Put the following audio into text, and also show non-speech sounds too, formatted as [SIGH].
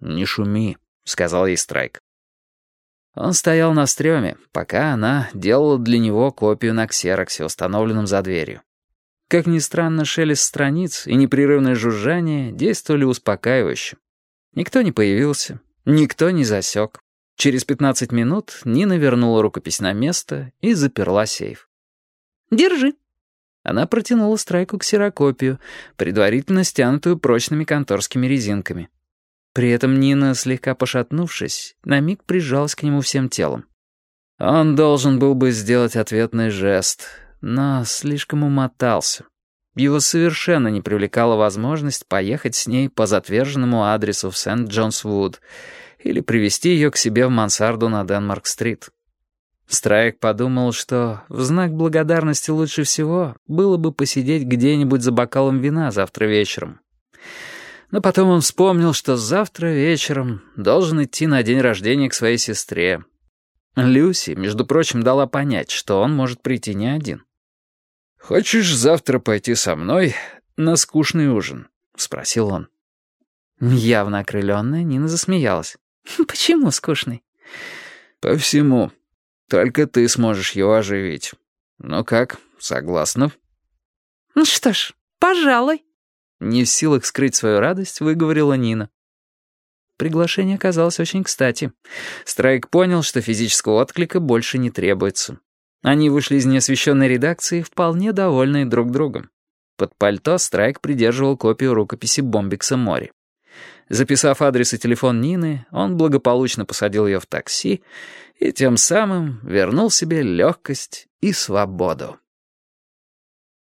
«Не шуми», — сказал ей Страйк. Он стоял на стреме, пока она делала для него копию на ксероксе, установленном за дверью. Как ни странно, шелест страниц и непрерывное жужжание действовали успокаивающе. Никто не появился, никто не засек. Через 15 минут Нина вернула рукопись на место и заперла сейф. «Держи». Она протянула Страйку ксерокопию, предварительно стянутую прочными конторскими резинками. При этом Нина, слегка пошатнувшись, на миг прижалась к нему всем телом. Он должен был бы сделать ответный жест, но слишком умотался. Его совершенно не привлекала возможность поехать с ней по затверженному адресу в Сент-Джонс-Вуд или привести ее к себе в мансарду на Денмарк-стрит. Страйк подумал, что в знак благодарности лучше всего было бы посидеть где-нибудь за бокалом вина завтра вечером. Но потом он вспомнил, что завтра вечером должен идти на день рождения к своей сестре. Люси, между прочим, дала понять, что он может прийти не один. «Хочешь завтра пойти со мной на скучный ужин?» — спросил он. Явно окрыленная, Нина засмеялась. [LAUGHS] «Почему скучный?» «По всему. Только ты сможешь его оживить. Ну как, согласна?» «Ну что ж, пожалуй». Не в силах скрыть свою радость, выговорила Нина. Приглашение оказалось очень кстати. Страйк понял, что физического отклика больше не требуется. Они вышли из неосвещенной редакции, вполне довольные друг другом. Под пальто Страйк придерживал копию рукописи Бомбикса Мори. Записав адрес и телефон Нины, он благополучно посадил ее в такси и тем самым вернул себе легкость и свободу.